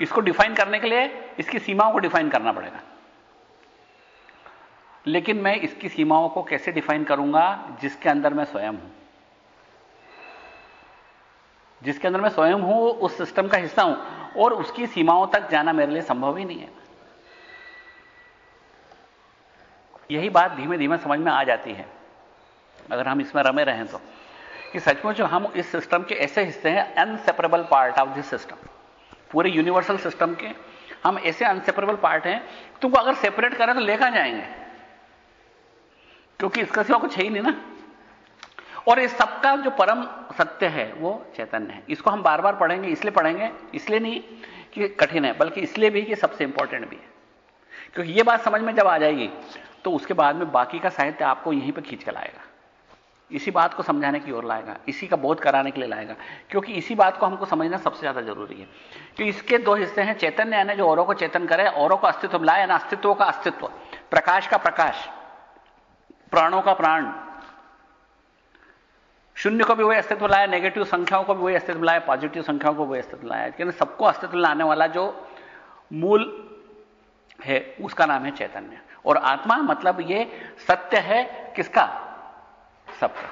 इसको डिफाइन करने के लिए इसकी सीमाओं को डिफाइन करना पड़ेगा। लेकिन मैं इसकी सीमाओं को कैसे डिफाइन करूँगा? जिसके अंदर मैं स्वयं हूँ। जिसके अंदर मैं स्वयं हूँ, उस सिस्टम का हिस्सा हूँ। और उसकी सीमाओं तक जाना मेरे लिए संभव ही नहीं है। यही बात धीमे धीमे समझ में आ जाती है। अगर हम इसमें रमे रहें तो। कि सचमुच हम इस सिस्टम के ऐसे हिस्से हैं inseparable part of this system पूरे यूनिवर्सल सिस्टम के। हम ऐसे अनसेपरेबल पार्ट हैं। तुमको अगर सेपरेट करें तो लेकर जाएँगे। क्योंकि इसका सिवा कुछ है ही नहीं ना। और इस सबका जो परम सत्य है, वो चैतन्य है। इसको हम बार बार पढ़ेंगे, इसलिए पढ़ेंगे, इसलिए नहीं कि कठिन है, बल्कि इसलिए भी कि सबसे इंपॉर्टेंट भी है। क्योंकि ये बात समझ में जब आ जाएगी तो उसके बाद में बाकी का साहित्य आपको यहीं पर खींच कर लाएगा। इसी बात को समझाने की ओर लाएगा, इसी का बोध कराने के लिए लाएगा। क्योंकि इसी बात को हमको समझना सबसे ज़्यादा ज़रूरी है। कि इसके दो हिस्से हैं, चैतन्य यानी जो औरों को चेतन करे, औरों को अस्तित्व लाए ना अस्तित्व का अस्तित्व, प्रकाश का प्रकाश। प्राणों का प्राण। शून्य को भी वही अस्तित्व लाया नेगेटिव संख्याओं को भी वही अस्तित्व लाया पॉजिटिव संख्याओं को वही अस्तित्व लाया। क्योंकि सबको अस्तित्व लाने वाला जो मूल है, उसका नाम है चैतन्य। और आत्मा मतलब ये सत्य है किसका? सबका।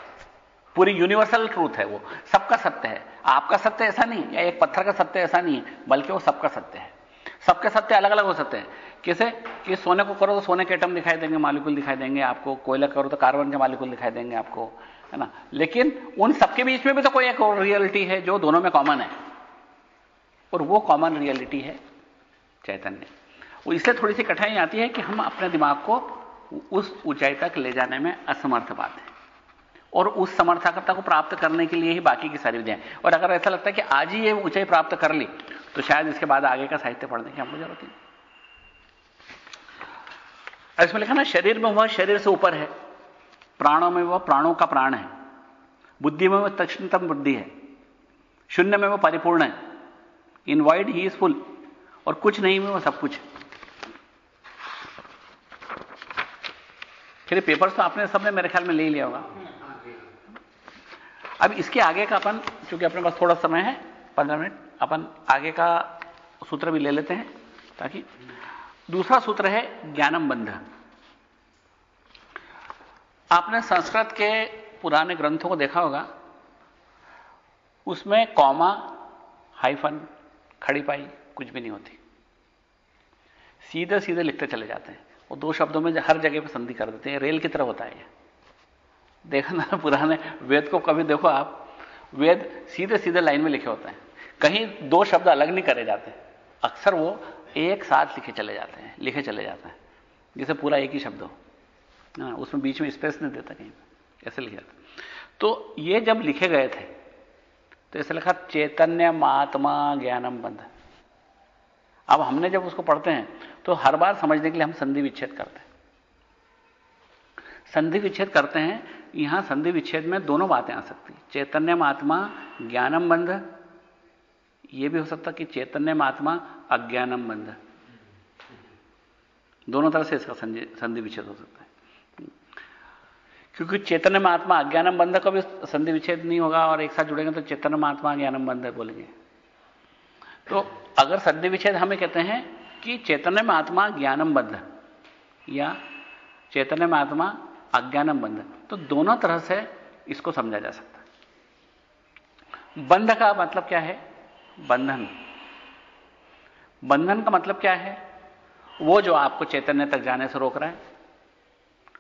पूरी यूनिवर्सल ट्रूथ है वो। सबका सत्य है। आपका सत्य ऐसा नहीं या एक पत्थर का सत्य ऐसा नहीं है, बल्कि वो सबका सत्य है। सबके सत्य अलग अलग हो सकते हैं। कैसे? कि सोने को करो तो सोने के एटम दिखाई देंगे मालिकुल दिखाई देंगे आपको, कोयला करो तो कार्बन के मालिकुल दिखाई देंगे आपको, है ना? लेकिन उन सबके बीच में भी तो कोई एक और रियलिटी है जो दोनों में कॉमन है। और वो कॉमन रियलिटी है चैतन्य। वो इसलिए थोड़ी सी कठिनाई आती है कि हम अपने दिमाग को उस ऊंचाई तक ले जाने में असमर्थ पाते हैं। और उस समर्थकता को प्राप्त करने के लिए ही बाकी की सारी विधियाँ और अगर ऐसा लगता है कि आज ही ये ऊंचाई प्राप्त कर ली तो शायद इसके बाद आगे का साहित्य पढ़ने की हमको ज़रूरत नहीं। इसमें लिखा ना, शरीर में हुआ शरीर से ऊपर है। प्राणों में वह प्राणों का प्राण है। बुद्धि में वह तक्षणतम बुद्धि है। शून्य में वह परिपूर्ण है। In wide he is full और कुछ नहीं में वह सब कुछ है। फिर पेपर्स तो आपने सबने मेरे ख्याल में ले लिया होगा। अब इसके आगे का अपन क्योंकि अपने पास थोड़ा समय है, पंद्रह मिनट, अपन आगे का सूत्र भी ले लेते हैं, ताकि दूसरा सूत्र है ज्ञानम बंध आपने संस्कृत के पुराने ग्रंथों को देखा होगा। उसमें कॉमा, हाइफन खड़ी पाई कुछ भी नहीं होती। सीधे सीधे लिखते चले जाते हैं। वो दो शब्दों में हर जगह पर संधि कर देते हैं। रेल की तरह होता है। ये देखा ना पुराने वेद को कभी देखो आप? वेद सीधे सीधे लाइन में लिखे होते हैं। कहीं दो शब्द अलग नहीं करे जाते। अक्सर वो एक साथ लिखे चले जाते हैं लिखे चले जाते हैं। जैसे पूरा एक ही शब्द हो। हाँ, उसमें बीच में स्पेस नहीं देता कहीं ऐसे लिखे जाते तो ये जब लिखे गए थे तो ऐसे लिखा चैतन्य महात्मा ज्ञानम बंध। अब हमने जब उसको पढ़ते हैं तो हर बार समझने के लिए हम संधि विच्छेद करते हैं। संधि विच्छेद करते हैं यहाँ संधि विच्छेद में दोनों बातें आ सकती चैतन्य महात्मा ज्ञानम बंध यह भी हो सकता कि चैतन्य महात्मा अज्ञानम बंध। दोनों तरह से इसका संधि विच्छेद हो सकता है। क्योंकि चैतन्य महात्मा अज्ञानम बंध का भी संधि विच्छेद नहीं होगा और एक साथ जुड़ेंगे तो चैतन्य महात्मा ज्ञानम बंध बोलेंगे। तो अगर संधि विच्छेद हमें कहते हैं कि चैतन्य महात्मा ज्ञानम बंध या चैतन्य महात्मा अज्ञानम बंध तो दोनों तरह से इसको समझा जा सकता है। बंध का मतलब क्या है? बंधन। बंधन का मतलब क्या है? वो जो आपको चैतन्य तक जाने से रोक रहा है।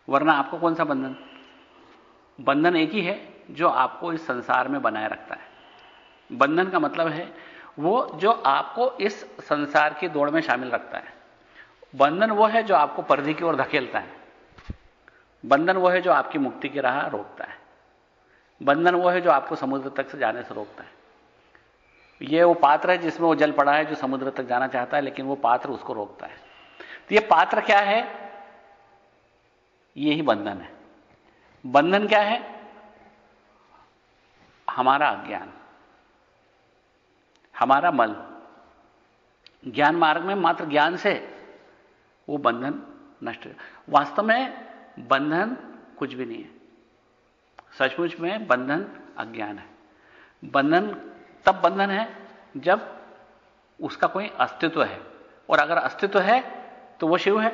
वरना आपको कौन सा बंधन? बंधन एक ही है जो आपको इस संसार में बनाए रखता है। बंधन का मतलब है वो जो आपको इस संसार की दौड़ में शामिल रखता है। बंधन वो है जो आपको परिधि की ओर धकेलता है। बंधन वो है जो आपकी मुक्ति की राह रोकता है। बंधन वो है जो आपको समुद्र तक से जाने से रोकता है। ये वो पात्र है जिसमें वो जल पड़ा है, जो समुद्र तक जाना चाहता है, लेकिन वो पात्र उसको रोकता है। तो ये पात्र क्या है? ये ही बंधन है। बंधन क्या है? हमारा अज्ञान। हमारा मल। ज्ञान मार्ग में मात्र ज्ञान से वो बंधन नष्ट वास्तव में बंधन कुछ भी नहीं है। सचमुच में बंधन अज्ञान है। बंधन तब बंधन है जब उसका कोई अस्तित्व है। और अगर अस्तित्व है तो वो शिव है।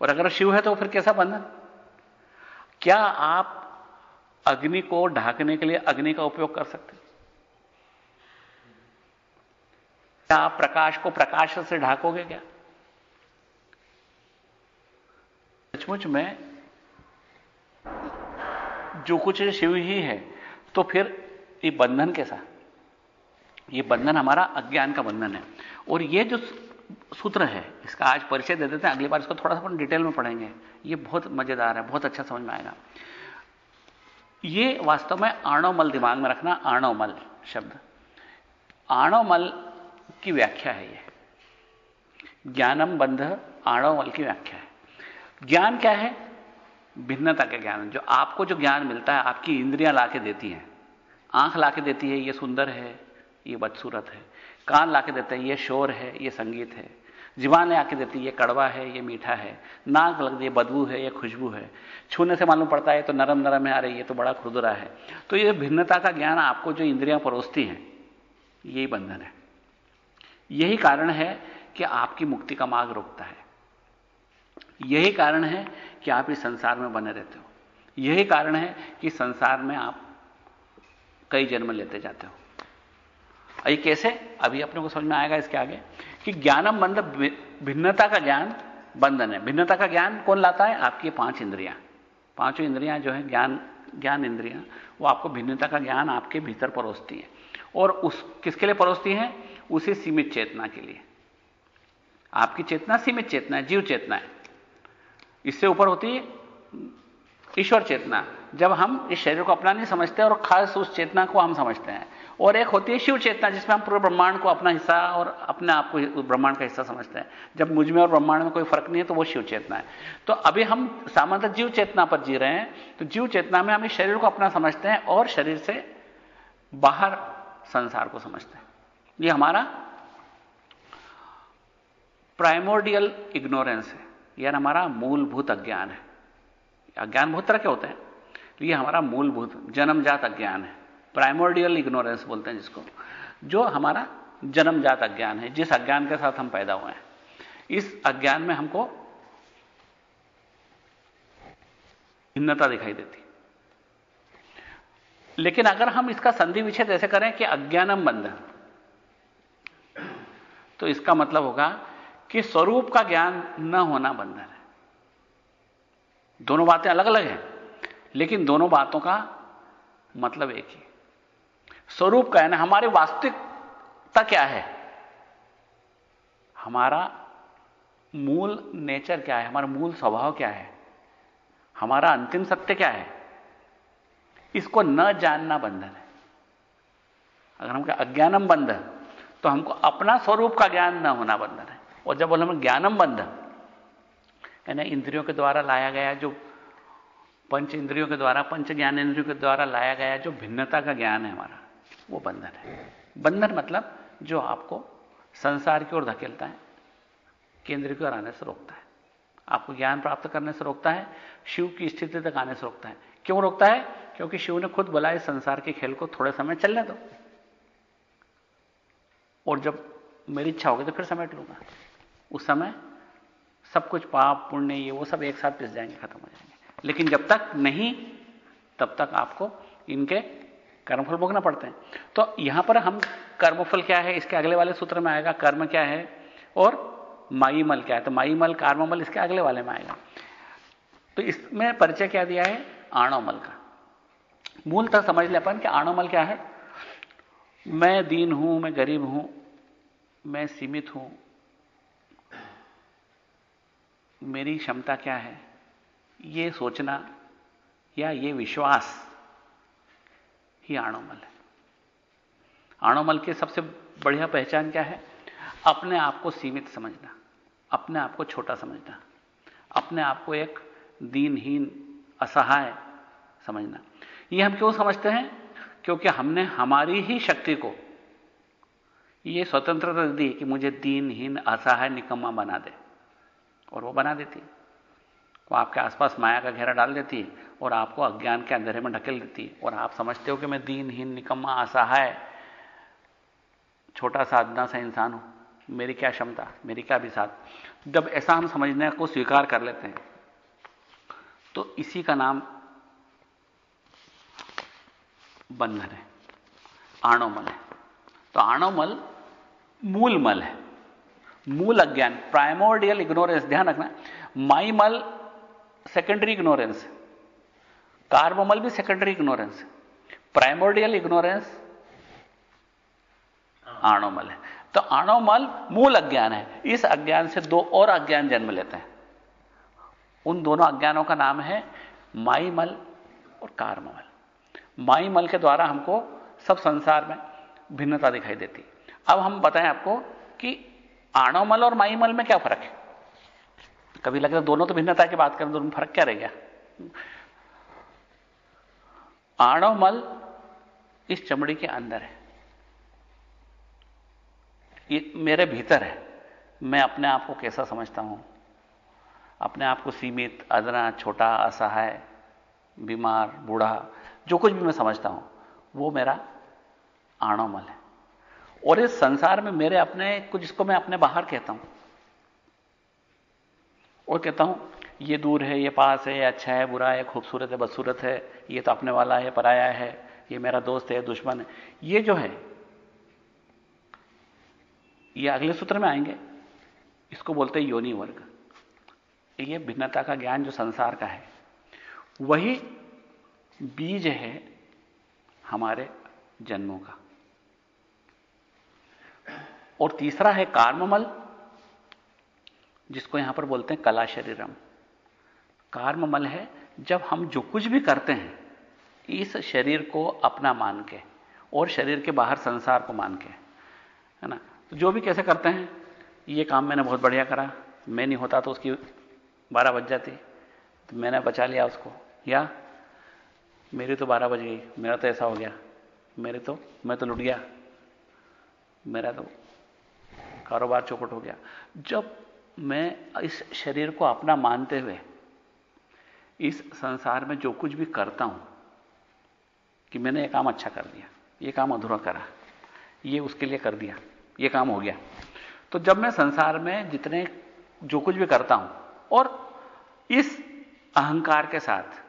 और अगर शिव है तो फिर कैसा बंधन? क्या आप अग्नि को ढाकने के लिए अग्नि का उपयोग कर सकते क्या आप प्रकाश को प्रकाश से ढाकोगे क्या? सचमुच में जो कुछ शिव ही है तो फिर ये बंधन कैसा? ये बंधन हमारा अज्ञान का बंधन है। और ये जो सूत्र है, इसका आज परिचय दे देते हैं, अगली बार इसको थोड़ा सा डिटेल में पढ़ेंगे। ये बहुत मज़ेदार है, बहुत अच्छा समझ में आएगा। ये वास्तव में आणवमल दिमाग में रखना आणवमल शब्द। आणवमल की व्याख्या है ये। ज्ञानम बंध आणवमल की व्याख्या है। ज्ञान क्या है? भिन्नता का ज्ञान। जो आपको जो ज्ञान मिलता है, आपकी इंद्रियाँ लाके देती हैं। आँख ला के देती है, ये सुंदर है, ये बदसूरत है। कान ला के देते हैं, ये शोर है, ये संगीत है। जीवान आके देती है, ये कड़वा है, ये मीठा है। नाक लगती है, बदबू है, ये खुशबू है। छूने से मालूम पड़ता है तो नरम नरम है, अरे, ये तो बड़ा खुरदुरा है। तो ये भिन्नता का ज्ञान आपको जो इंद्रियाँ परोसती हैं, यही बंधन है। यही कारण है कि आपकी मुक्ति का मार्ग रोकता है। यही कारण है कि आप इस संसार में बने रहते हो। यही कारण है कि संसार में आप कई जन्म लेते जाते हो। ये कैसे? अभी अपने को समझ में आएगा इसके आगे कि ज्ञानम बंध भिन्नता का ज्ञान बंधन है। भिन्नता का ज्ञान कौन लाता है? आपकी पाँच इंद्रियाँ। पाँचों इंद्रियाँ जो है, ज्ञान ज्ञान इंद्रियाँ, वो आपको भिन्नता का ज्ञान आपके भीतर परोसती है। और उस, किसके लिए परोसती है? उसी सीमित चेतना के लिए। आपकी चेतना सीमित चेतना है, जीव चेतना है। इससे ऊपर होती है ईश्वर चेतना। जब हम इस शरीर को अपना नहीं समझते और खास उस चेतना को हम समझते हैं। और एक होती है शिव चेतना, जिसमें हम पूरे ब्रह्मांड को अपना हिस्सा और अपने आप को ब्रह्मांड का हिस्सा समझते हैं। जब मुझमें और ब्रह्मांड में कोई फ़र्क नहीं है तो वो शिव चेतना है। तो अभी हम सामान्य जीव चेतना पर जी रहे हैं तो जीव चेतना में हम इस शरीर को अपना समझते हैं और शरीर से बाहर संसार को समझते हैं। ये हमारा प्राइमोडियल इग्नोरेंस है। यह हमारा मूलभूत अज्ञान है। अज्ञान बहुत तरह के होते हैं। ये हमारा मूलभूत जन्मजात अज्ञान है। प्राइमोर्डियल इग्नोरेंस बोलते हैं जिसको। जो हमारा जन्मजात अज्ञान है, जिस अज्ञान के साथ हम पैदा हुए हैं। इस अज्ञान में हमको भिन्नता दिखाई देती। लेकिन अगर हम इसका संधि विच्छेद ऐसे करें कि अज्ञानम बंध तो इसका मतलब होगा कि स्वरूप का ज्ञान न होना बंधन है। दोनों बातें अलग अलग हैं, लेकिन दोनों बातों का मतलब एक ही। स्वरूप का है ना हमारी वास्तविकता क्या है? हमारा मूल नेचर क्या है? हमारा मूल स्वभाव क्या है? हमारा अंतिम सत्य क्या है? इसको न जानना बंधन है। अगर हम क्या अज्ञानम बंध तो हमको अपना स्वरूप का ज्ञान न होना बंधन है। और जब बोले हम ज्ञानम बंध यानी इंद्रियों के द्वारा लाया गया जो पंच इंद्रियों के द्वारा, पंच ज्ञान इंद्रियों के द्वारा लाया गया जो भिन्नता का ज्ञान है हमारा, वो बंधन है। बंधन मतलब जो आपको संसार की ओर धकेलता है, केंद्र की ओर आने से रोकता है। आपको ज्ञान प्राप्त करने से रोकता है, शिव की स्थिति तक आने से रोकता है। क्यों रोकता है? क्योंकि शिव ने खुद बोला, इस संसार के खेल को थोड़े समय चलने दो। और जब मेरी इच्छा होगी तो फिर समेट लूँगा। उस समय सब कुछ पाप, पुण्य, ये वो सब एक साथ पिस जाएँगे, खत्म हो जाएँगे। लेकिन जब तक नहीं, तब तक आपको इनके कर्मफल भोगना पड़ते हैं। तो यहाँ पर हम कर्मफल क्या है, इसके अगले वाले सूत्र में आएगा, कर्म क्या है, और माई मल क्या है। तो माई मल कार्ममल, इसके अगले वाले में आएगा। तो इसमें परिचय क्या दिया है आणोमल का। मूलतः समझ ले अपन कि आणोमल क्या है। मैं दीन हूँ, मैं गरीब हूँ, मैं सीमित हूँ मेरी क्षमता क्या है? ये सोचना या ये विश्वास? ही आणोमल है। आणोमल की सबसे बढ़िया पहचान क्या है? अपने आप को सीमित समझना, अपने आप को छोटा समझना, अपने आप को एक दीनहीन, असहाय समझना। ये हम क्यों समझते हैं? क्योंकि हमने हमारी ही शक्ति को, ये स्वतंत्रता दी कि मुझे दीनहीन, असहाय, निकम्मा बना दे। और वो बना देती वो आपके आसपास माया का घेरा डाल देती है और आपको अज्ञान के अंधेरे में ढकेल देती है। और आप समझते हो कि मैं दीनहीन, निकम्मा, असहाय, छोटा साधना सा इंसान हूँ। मेरी क्या क्षमता? मेरी क्या भी साथ जब ऐसा हम समझने को स्वीकार कर लेते हैं तो इसी का नाम बंधन है, आणोमल है। तो आणोमल मूल मल है। मूल अज्ञान प्राइमोर्डियल इग्नोरेंस ध्यान रखना माई मल सेकेंडरी इग्नोरेंस कार्बोमल भी सेकेंडरी इग्नोरेंस प्राइमोर्डियल इग्नोरेंस आणोमल है। तो आणोमल मूल अज्ञान है। इस अज्ञान से दो और अज्ञान जन्म लेते हैं। उन दोनों अज्ञानों का नाम है माईमल और कार्ममल माईमल के द्वारा हमको सब संसार में भिन्नता दिखाई देती। अब हम बताएँ आपको कि आणोमल और माईमल में क्या फ़र्क है? कभी लगता है दोनों तो भिन्नता की बात करें, दोनों फ़र्क क्या रह गया? आणोमल इस चमड़ी के अंदर है। ये मेरे भीतर है। मैं अपने आप को कैसा समझता हूँ? अपने आप को सीमित अदना छोटा, असहाय, बीमार, बूढ़ा, जो कुछ भी मैं समझता हूँ, वो मेरा आणोमल है। और इस संसार में मेरे अपने, कुछ जिसको मैं अपने बाहर कहता हूँ। और कहता हूँ, ये दूर है, ये पास है अच्छा है, बुरा है, खूबसूरत है, बदसूरत है, ये तो अपने वाला है, पराया है, ये मेरा दोस्त है, दुश्मन है। ये जो है, ये अगले सूत्र में आएँगे। इसको बोलते हैं योनि वर्ग। ये भिन्नता का ज्ञान जो संसार का है, वही बीज है हमारे जन्मों का। और तीसरा है कार्ममल, जिसको यहाँ पर बोलते हैं कला शरीरम कार्ममल है जब हम जो कुछ भी करते हैं, इस शरीर को अपना मान के और शरीर के बाहर संसार को मान के, है ना? तो जो भी कैसे करते हैं, ये काम मैंने बहुत बढ़िया करा। मैं नहीं होता तो उसकी बारह बज जाती तो मैंने बचा लिया उसको। या मेरी तो बारह बज गई, मेरा तो ऐसा हो गया, मेरे तो मैं तो लुट गया, मेरा तो कारोबार चौपट हो गया। जब मैं इस शरीर को अपना मानते हुए, इस संसार में जो कुछ भी करता हूँ, कि मैंने ये काम अच्छा कर दिया, ये काम अधूरा करा, ये उसके लिए कर दिया, ये काम हो गया। तो जब मैं संसार में जितने जो कुछ भी करता हूँ, और इस अहंकार के साथ,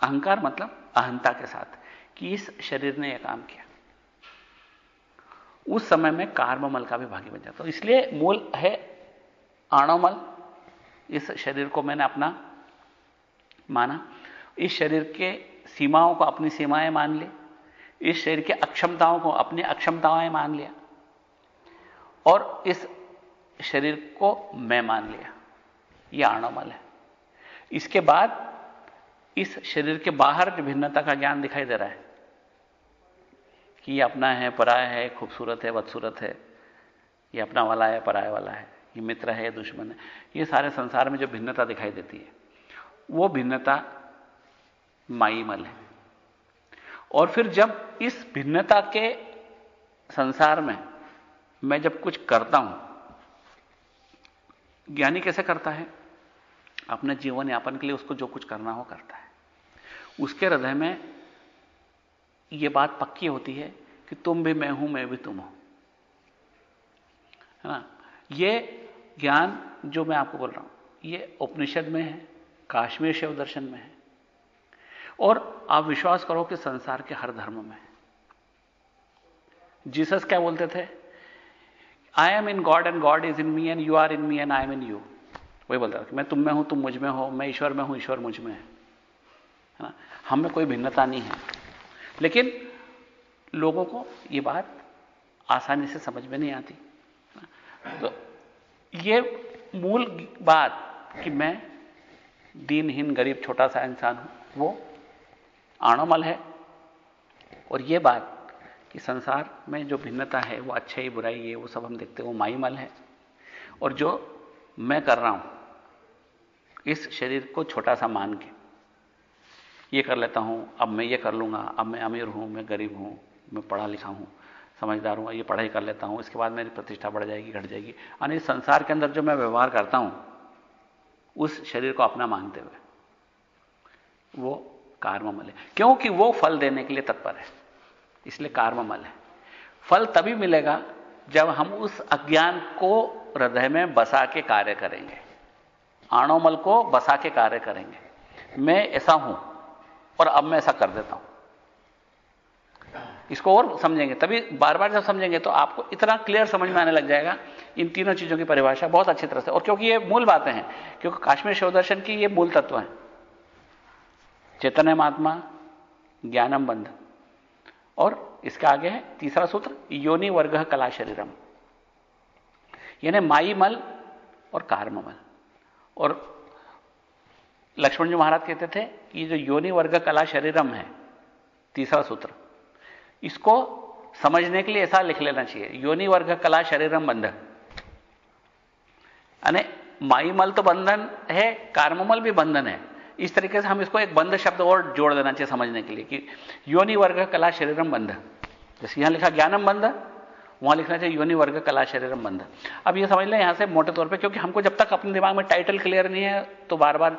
अहंकार मतलब अहंता के साथ, कि इस शरीर ने यह काम किया। उस समय में कार्ममल का भी भागी बन जाता तो इसलिए मूल है आणोमल इस शरीर को मैंने अपना माना। इस शरीर के सीमाओं को अपनी सीमाएँ मान ली। इस शरीर की अक्षमताओं को अपनी अक्षमताएँ मान लिया। और इस शरीर को मैं मान लिया। यह आणोमल है। इसके बाद इस शरीर के बाहर भिन्नता का ज्ञान दिखाई दे रहा है। कि ये अपना है, पराया है, खूबसूरत है, बदसूरत है। ये अपना वाला है, पराया वाला है। ये मित्र है दुश्मन है। ये सारे संसार में जो भिन्नता दिखाई देती है, वो भिन्नता माईमल है। और फिर जब इस भिन्नता के संसार में मैं जब कुछ करता हूँ, ज्ञानी कैसे करता है? अपने जीवन यापन के लिए उसको जो कुछ करना हो करता है। उसके हृदय में यह बात पक्की होती है कि तुम भी मैं हूँ, मैं भी तुम हूँ। है ना? यह ज्ञान जो मैं आपको बोल रहा हूँ यह उपनिषद में है, काश्मीर शिव दर्शन में है। और आप विश्वास करो कि संसार के हर धर्म में है। जीसस क्या बोलते थे? I am in God and God is in me and you are in me and I am in you वही बोलता था कि मैं तुम में हूँ, तुम मुझमें हो, मैं ईश्वर में हूँ, ईश्वर मुझमें है ना? हम में कोई भिन्नता नहीं है। लेकिन लोगों को यह बात आसानी से समझ में नहीं आती। तो ये मूल बात कि मैं दीनहीन, गरीब, छोटा सा इंसान हूँ, वो आणोमल है। और ये बात कि संसार में जो भिन्नता है, वो अच्छाई, बुराई है वो सब हम देखते हैं, वो माईमल है। और जो मैं कर रहा हूँ, इस शरीर को छोटा सा मान के ये कर लेता हूँ, अब मैं ये कर लूँगा, अब मैं अमीर हूँ, मैं गरीब हूँ, मैं पढ़ा लिखा हूँ, समझदार हूँ, ये पढ़ाई कर लेता हूँ, इसके बाद मेरी प्रतिष्ठा बढ़ जाएगी, घट जाएगी। यानी संसार के अंदर जो मैं व्यवहार करता हूँ, उस शरीर को अपना मानते हुए, वो कार्ममल है। क्योंकि वो फल देने के लिए तत्पर है, इसलिए कार्ममल है। फल तभी मिलेगा जब हम उस अज्ञान को हृदय में बसा के कार्य करेंगे आणोमल को बसा के कार्य करेंगे। मैं ऐसा हूँ और अब मैं ऐसा कर देता हूँ। इसको और समझेंगे। तभी बार बार जब समझेंगे तो आपको इतना क्लियर समझ में आने लग जाएगा। इन तीनों चीज़ों की परिभाषा बहुत अच्छी तरह से। और क्योंकि ये मूल बातें हैं, क्योंकि काश्मीर शिव दर्शन की ये मूल तत्व है। चैतन्य महात्मा ज्ञानम बंध। और इसके आगे है तीसरा सूत्र, योनि वर्ग कला शरीरम। यानी माई मल और कार्ममल और लक्ष्मण जी महाराज कहते थे कि जो योनि वर्ग कला शरीरम है, तीसरा सूत्र, इसको समझने के लिए ऐसा लिख लेना चाहिए, योनि वर्ग कला शरीरम बंधन। यानी माईमल तो बंधन है कार्ममल भी बंधन है। इस तरीके से हम इसको एक बंध शब्द और जोड़ देना चाहिए समझने के लिए कि योनि वर्ग कला शरीरम बंध जैसे यहाँ लिखा ज्ञानम बंध वहाँ लिखना चाहिए योनि वर्ग कला शरीरम बंध अब ये समझ लें यहाँ से मोटे तौर पे, क्योंकि हमको जब तक अपने दिमाग में टाइटल क्लियर नहीं है तो बार बार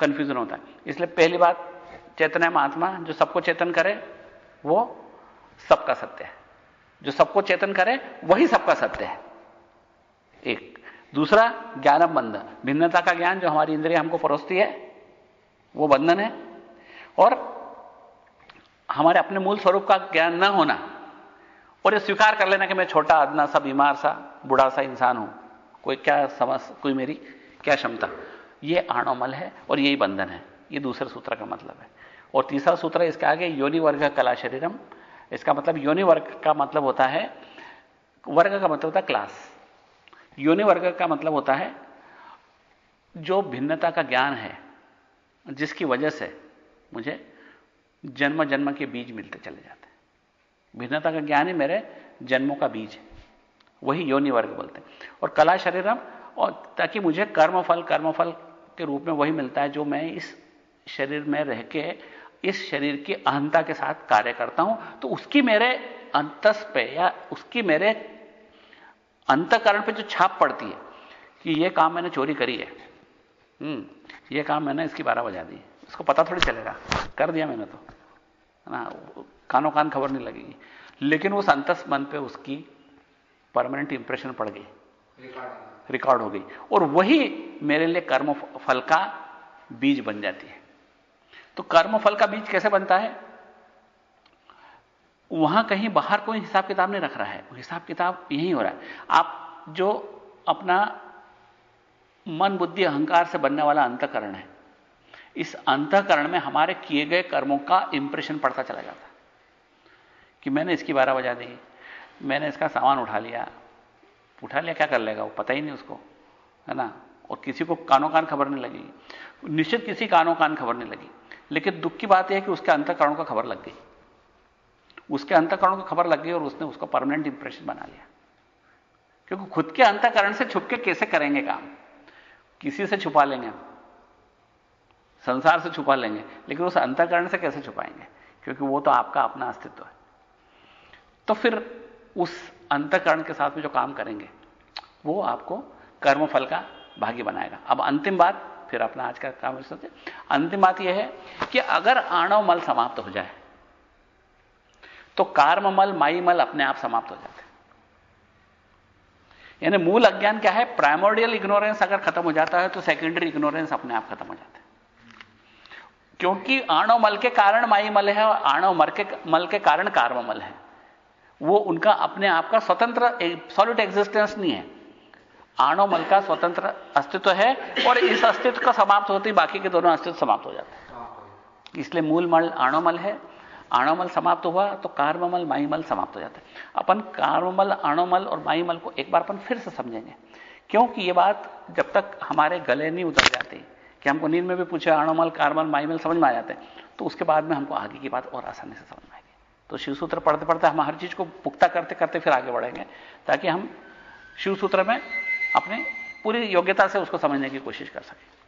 कंफ्यूजन होता है। इसलिए पहली बात, चेतन महात्मा, जो सबको चेतन करे, वो सबका सत्य है। जो सबको चेतन करे, वही सबका सत्य है। एक। दूसरा ज्ञानम बंधन भिन्नता का ज्ञान जो हमारी इंद्रिया हमको परोसती है, वो बंधन है। और हमारे अपने मूल स्वरूप का ज्ञान न होना, और ये स्वीकार कर लेना कि मैं छोटा, अदना सा, बीमार सा, बुढ़ा सा इंसान हूँ। कोई क्या समझ, कोई मेरी क्या क्षमता? ये आणोमल है और यही बंधन है। ये दूसरे सूत्र का मतलब है। और तीसरा सूत्र इसके आगे योनि वर्ग कला शरीरम। इसका मतलब योनि वर्ग का मतलब होता है, वर्ग का मतलब होता है क्लास। योनि वर्ग का मतलब होता है, जो भिन्नता का ज्ञान है, जिसकी वजह से मुझे जन्म जन्म के बीज मिलते चले जाते हैं। भिन्नता का ज्ञान ही मेरे जन्मों का बीज है। वही योनि वर्ग बोलते हैं। और कला शरीरम, और ताकि मुझे कर्मफल कर्मफल के रूप में वही मिलता है जो मैं इस शरीर में रह के, इस शरीर की अहंता के साथ कार्य करता हूँ। तो उसकी मेरे अंतस पे या उसकी मेरे अंतकरण पे जो छाप पड़ती है कि यह काम मैंने चोरी करी है हम्म ये काम मैंने इसकी बारह बजा दी इसको पता थोड़ी चलेगा। कर दिया मैंने तो। है ना? कानों कान खबर नहीं लगेगी। लेकिन उस अंतस मन पे उसकी परमानेंट इंप्रेशन पड़ गई। रिकॉर्ड हो गई। और वही मेरे लिए कर्म फल का बीज बन जाती है। तो कर्म फल का बीज कैसे बनता है? वहाँ कहीं बाहर कोई हिसाब किताब नहीं रख रहा है। हिसाब किताब यही हो रहा है। आप जो अपना मन, बुद्धि, अहंकार से बनने वाला अंतकरण है, इस अंतकरण में हमारे किए गए कर्मों का इंप्रेशन पड़ता चला जाता है। कि मैंने इसकी बारह बजा दी, मैंने इसका सामान उठा लिया उठा लिया, क्या कर लेगा? वो पता ही नहीं उसको, है ना? और किसी को कानों कान खबर नहीं लगी। निश्चित किसी कानों कान खबर नहीं लगी। लेकिन दुख की बात यह है कि उसके अंतकरणों का खबर लग गई। उसके अंतकरणों को खबर लग गई और उसने उसको परमानेंट इंप्रेशन बना लिया। क्योंकि खुद के अंतकरण से छुप के कैसे करेंगे काम? किसी से छुपा लेंगे? संसार से छुपा लेंगे। लेकिन उस अंतकरण से कैसे छुपाएँगे? क्योंकि वो तो आपका अपना अस्तित्व है। तो फिर उस अंतकरण के साथ में जो काम करेंगे, वो आपको कर्मफल का भागी बनाएगा। अब अंतिम बात, फिर अपना आज का काम सोचे अंतिम बात यह है कि अगर आणव मल समाप्त हो जाए तो कार्ममल माईमल अपने आप समाप्त हो जाते यानी मूल अज्ञान क्या है? प्राइमोडियल इग्नोरेंस अगर खत्म हो जाता है तो सेकेंडरी इग्नोरेंस अपने आप खत्म हो जाता है। क्योंकि आणव मल के कारण माई मल है और आणव मर के, मल के कारण कार्म मल है। वो उनका अपने आप का स्वतंत्र सॉलिड एग्जिस्टेंस नहीं है। आणव मल का स्वतंत्र अस्तित्व है और इस अस्तित्व का समाप्त होते ही बाकी के दोनों अस्तित्व समाप्त हो जाते हैं। इसलिए मूल मल आणोमल है। आणोमल समाप्त हुआ तो कार्ममल माईमल समाप्त हो जाता है। अपन कार्ममल आणोमल और माईमल को एक बार अपन फिर से समझेंगे। क्योंकि ये बात जब तक हमारे गले नहीं उतर जाती कि हमको नींद में भी पूछे आणोमल कार्मल माईमल समझ में आ जाते तो उसके बाद में हमको आगे की बात और आसानी से समझ में शिव सूत्र पढ़ते पढ़ते हम हर चीज़ को पुख्ता करते करते फिर आगे बढ़ेंगे, ताकि हम शिव सूत्र में अपने पूरी योग्यता से उसको समझने की कोशिश कर सकें।